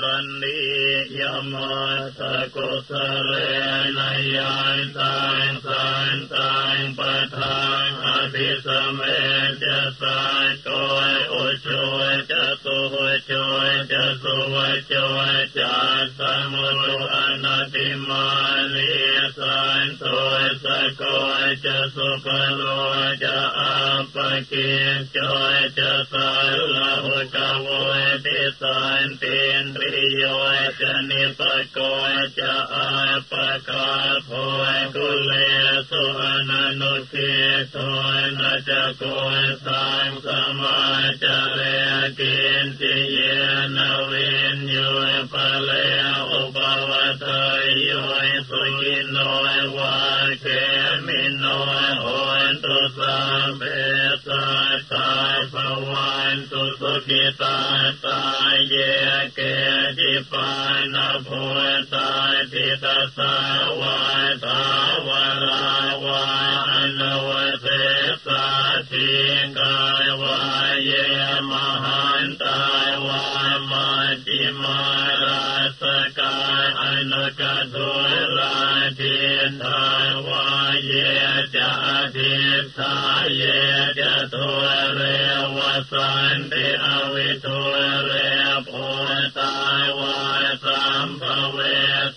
รณียมัสกุสเรนยานตังสันตังปะทังอภิสเมจะสายโกยอุชุยจะสุวชุยจะสุวชุยจะสมุตุอนาติมานิสันตุ โกจะสุปโลจะอัปเกิจอยจะสายละหุกโวติสันตินริโยจะนิปโกจะอาปกาโพกุเลสุอนันุเกโทนะจะโกสังสมาจะเรกินติเยนเวนโยปะเล โนวาเกมินโนโอนตุสัมเปสัตตาภวันตุสุขิตาตาเยเกจิปานาโพตาติตาสาวาตาวราวาอนวเสสาทิกายวาเยมหันตายวามาจิมาราสกาอนุกตุรา ทินทาวาเยจะทิสาเยจะทุเรวสันติอวิทุเรโพตาวาสัมภเว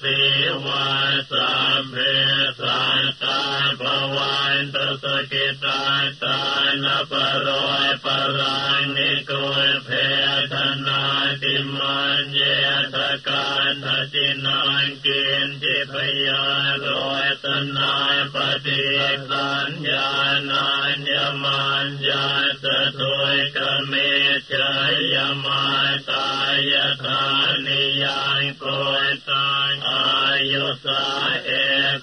สีวาสัมเพสัตตาภวันตสกิตาตานปโรยปรังนิโกเพทนาติมันเยตกา รทจินังกินจิพยาโรยตนายปฏิสัญญานัญญมันญาสตุยกเมจยมาตายธานิยังโกยตังอายุสาเอ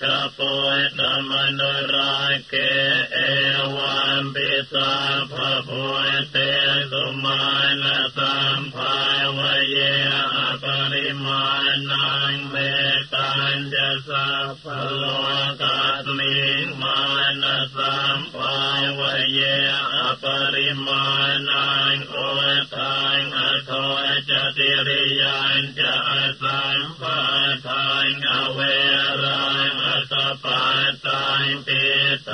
กโปยตมนุราเกเอวันปิสาภโพยเตสุมาณสัมภาวเย ริมาณังเมตัญจะสัพพโลกัสมิงมานะสัมภาวเยอปริมาณังโอตังอโทจติริยันจะสัมปะทังอเวรังอสปะตังปิต